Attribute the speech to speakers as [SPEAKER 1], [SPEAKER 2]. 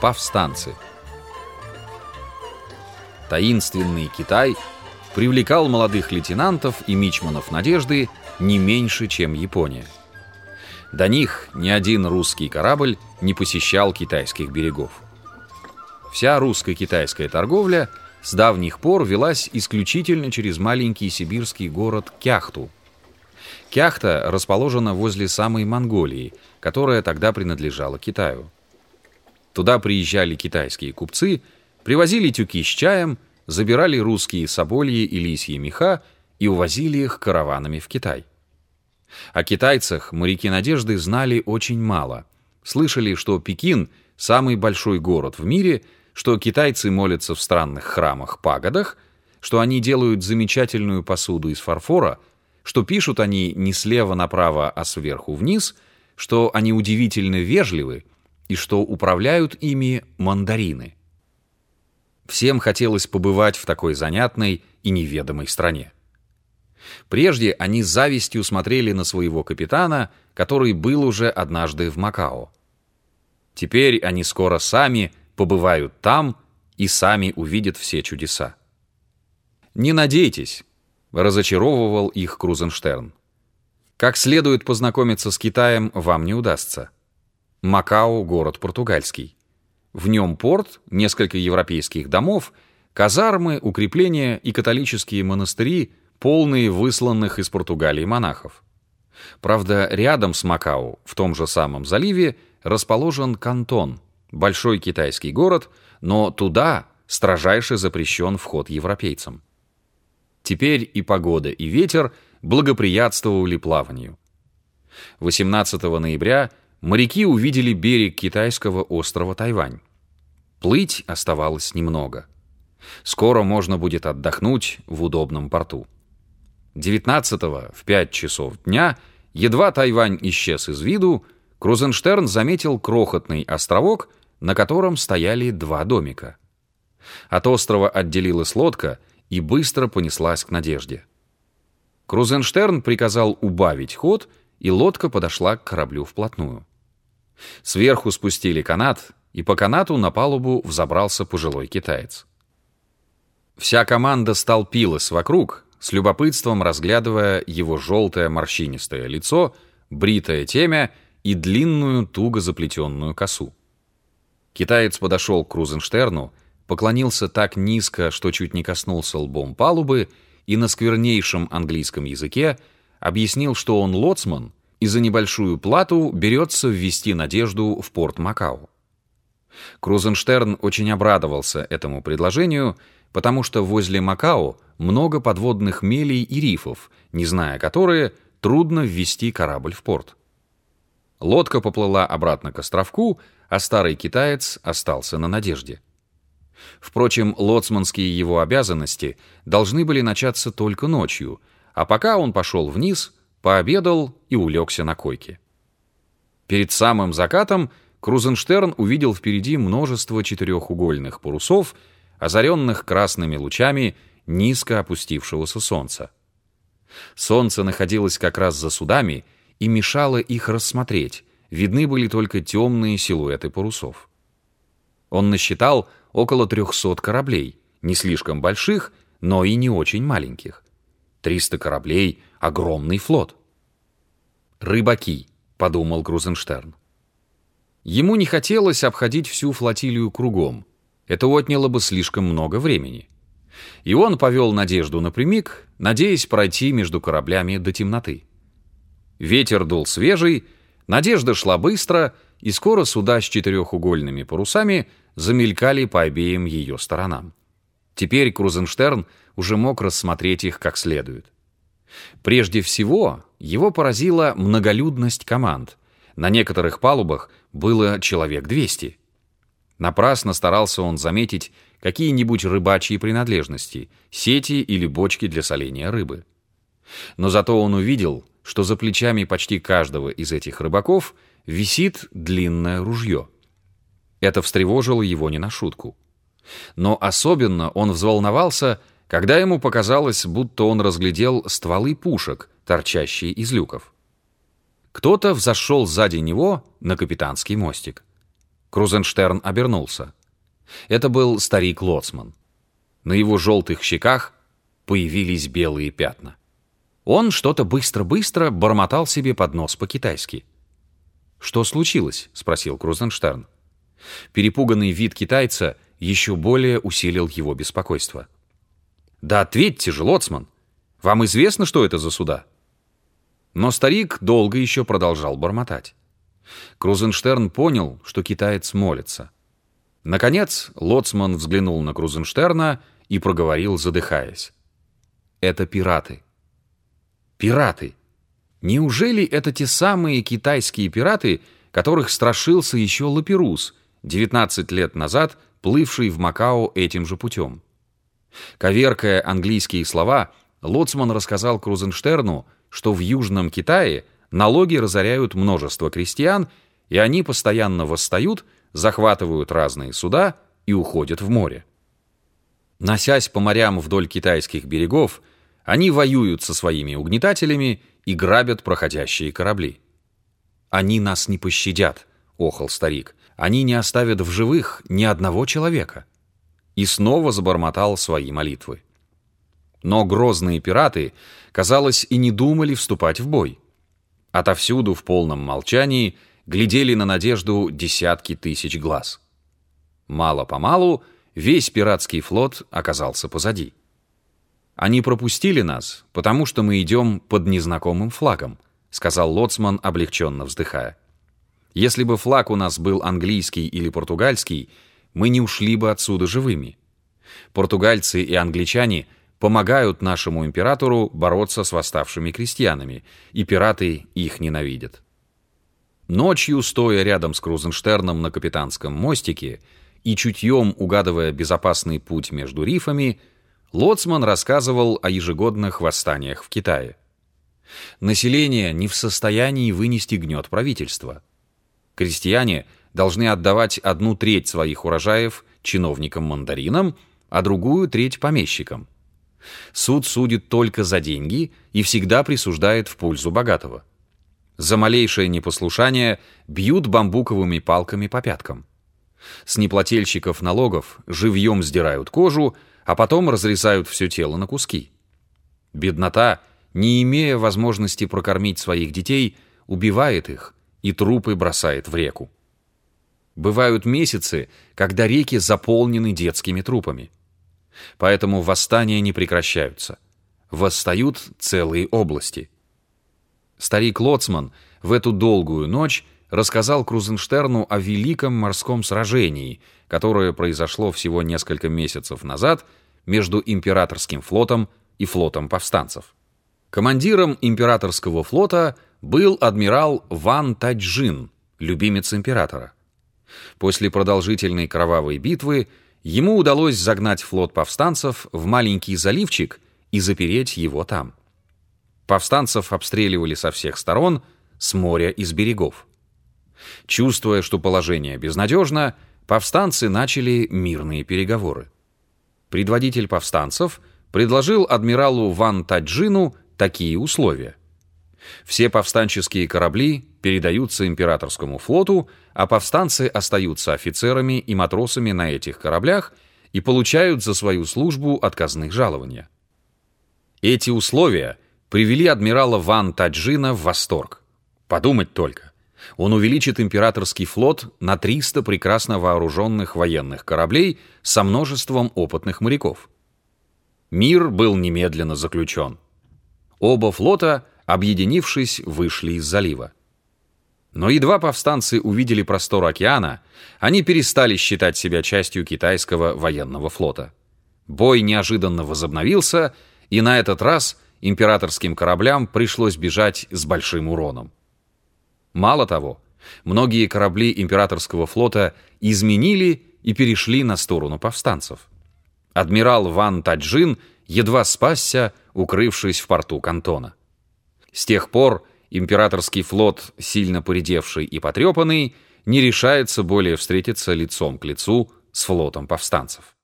[SPEAKER 1] повстанцы. Таинственный Китай привлекал молодых лейтенантов и мичманов надежды не меньше, чем Япония. До них ни один русский корабль не посещал китайских берегов. Вся русско-китайская торговля с давних пор велась исключительно через маленький сибирский город Кяхту. Кяхта расположена возле самой Монголии, которая тогда принадлежала Китаю. Туда приезжали китайские купцы, привозили тюки с чаем, забирали русские собольи и лисьи меха и увозили их караванами в Китай. О китайцах моряки Надежды знали очень мало. Слышали, что Пекин – самый большой город в мире, что китайцы молятся в странных храмах-пагодах, что они делают замечательную посуду из фарфора, что пишут они не слева направо, а сверху вниз, что они удивительно вежливы и что управляют ими мандарины. Всем хотелось побывать в такой занятной и неведомой стране. Прежде они с завистью смотрели на своего капитана, который был уже однажды в Макао. Теперь они скоро сами побывают там и сами увидят все чудеса. «Не надейтесь», — разочаровывал их Крузенштерн. «Как следует познакомиться с Китаем вам не удастся. Макао — город португальский. В нем порт, несколько европейских домов, казармы, укрепления и католические монастыри — полные высланных из Португалии монахов. Правда, рядом с Макао, в том же самом заливе, расположен Кантон, большой китайский город, но туда строжайше запрещен вход европейцам. Теперь и погода, и ветер благоприятствовали плаванию. 18 ноября моряки увидели берег китайского острова Тайвань. Плыть оставалось немного. Скоро можно будет отдохнуть в удобном порту. 19-го в 5 часов дня, едва Тайвань исчез из виду, Крузенштерн заметил крохотный островок, на котором стояли два домика. От острова отделилась лодка и быстро понеслась к Надежде. Крузенштерн приказал убавить ход, и лодка подошла к кораблю вплотную. Сверху спустили канат, и по канату на палубу взобрался пожилой китаец. Вся команда столпилась вокруг, с любопытством разглядывая его желтое морщинистое лицо, бритое темя и длинную туго заплетенную косу. Китаец подошел к Крузенштерну, поклонился так низко, что чуть не коснулся лбом палубы, и на сквернейшем английском языке объяснил, что он лоцман и за небольшую плату берется ввести надежду в порт Макао. Крузенштерн очень обрадовался этому предложению, потому что возле Макао много подводных мелей и рифов, не зная которые, трудно ввести корабль в порт. Лодка поплыла обратно к островку, а старый китаец остался на надежде. Впрочем, лоцманские его обязанности должны были начаться только ночью, а пока он пошел вниз, пообедал и улегся на койке. Перед самым закатом Крузенштерн увидел впереди множество четырехугольных парусов, озаренных красными лучами низко опустившегося солнца. Солнце находилось как раз за судами и мешало их рассмотреть, видны были только темные силуэты парусов. Он насчитал около трехсот кораблей, не слишком больших, но и не очень маленьких. Триста кораблей — огромный флот. «Рыбаки», — подумал Крузенштерн. Ему не хотелось обходить всю флотилию кругом. Это отняло бы слишком много времени. И он повел Надежду напрямик, надеясь пройти между кораблями до темноты. Ветер дул свежий, Надежда шла быстро, и скоро суда с четырехугольными парусами замелькали по обеим ее сторонам. Теперь Крузенштерн уже мог рассмотреть их как следует. Прежде всего, его поразила многолюдность команд. На некоторых палубах было человек 200. Напрасно старался он заметить какие-нибудь рыбачьи принадлежности, сети или бочки для соления рыбы. Но зато он увидел, что за плечами почти каждого из этих рыбаков висит длинное ружье. Это встревожило его не на шутку. Но особенно он взволновался, когда ему показалось, будто он разглядел стволы пушек, торчащие из люков. Кто-то взошел сзади него на капитанский мостик. Крузенштерн обернулся. Это был старик Лоцман. На его желтых щеках появились белые пятна. Он что-то быстро-быстро бормотал себе под нос по-китайски. «Что случилось?» — спросил Крузенштерн. Перепуганный вид китайца еще более усилил его беспокойство. «Да ответьте же, Лоцман! Вам известно, что это за суда?» Но старик долго еще продолжал бормотать. Крузенштерн понял, что китаец молится. Наконец, Лоцман взглянул на Крузенштерна и проговорил, задыхаясь. «Это пираты». «Пираты! Неужели это те самые китайские пираты, которых страшился еще Лаперус, 19 лет назад плывший в Макао этим же путем?» Коверкая английские слова, Лоцман рассказал Крузенштерну, что в Южном Китае налоги разоряют множество крестьян, и они постоянно восстают, захватывают разные суда и уходят в море. Носясь по морям вдоль китайских берегов, они воюют со своими угнетателями и грабят проходящие корабли. «Они нас не пощадят», — охал старик. «Они не оставят в живых ни одного человека». И снова забормотал свои молитвы. Но грозные пираты, казалось, и не думали вступать в бой. Отовсюду в полном молчании глядели на надежду десятки тысяч глаз. Мало-помалу весь пиратский флот оказался позади. «Они пропустили нас, потому что мы идем под незнакомым флагом», сказал Лоцман, облегченно вздыхая. «Если бы флаг у нас был английский или португальский, мы не ушли бы отсюда живыми. Португальцы и англичане – помогают нашему императору бороться с восставшими крестьянами, и пираты их ненавидят. Ночью, стоя рядом с Крузенштерном на капитанском мостике и чутьем угадывая безопасный путь между рифами, Лоцман рассказывал о ежегодных восстаниях в Китае. Население не в состоянии вынести гнет правительства. Крестьяне должны отдавать одну треть своих урожаев чиновникам-мандаринам, а другую треть помещикам. Суд судит только за деньги и всегда присуждает в пользу богатого. За малейшее непослушание бьют бамбуковыми палками по пяткам. С неплательщиков налогов живьем сдирают кожу, а потом разрезают все тело на куски. Беднота, не имея возможности прокормить своих детей, убивает их и трупы бросает в реку. Бывают месяцы, когда реки заполнены детскими трупами. Поэтому восстания не прекращаются. Восстают целые области. Старик Лоцман в эту долгую ночь рассказал Крузенштерну о великом морском сражении, которое произошло всего несколько месяцев назад между императорским флотом и флотом повстанцев. Командиром императорского флота был адмирал Ван Таджин, любимец императора. После продолжительной кровавой битвы ему удалось загнать флот повстанцев в маленький заливчик и запереть его там. Повстанцев обстреливали со всех сторон, с моря и с берегов. Чувствуя, что положение безнадежно, повстанцы начали мирные переговоры. Предводитель повстанцев предложил адмиралу Ван Таджину такие условия. Все повстанческие корабли передаются императорскому флоту, а повстанцы остаются офицерами и матросами на этих кораблях и получают за свою службу отказных жалования. Эти условия привели адмирала Ван Таджина в восторг. Подумать только. Он увеличит императорский флот на 300 прекрасно вооруженных военных кораблей со множеством опытных моряков. Мир был немедленно заключен. Оба флота, объединившись, вышли из залива. Но едва повстанцы увидели простор океана, они перестали считать себя частью китайского военного флота. Бой неожиданно возобновился, и на этот раз императорским кораблям пришлось бежать с большим уроном. Мало того, многие корабли императорского флота изменили и перешли на сторону повстанцев. Адмирал Ван Таджин едва спасся, укрывшись в порту Кантона. С тех пор императорский флот, сильно поредевший и потрепанный, не решается более встретиться лицом к лицу с флотом повстанцев.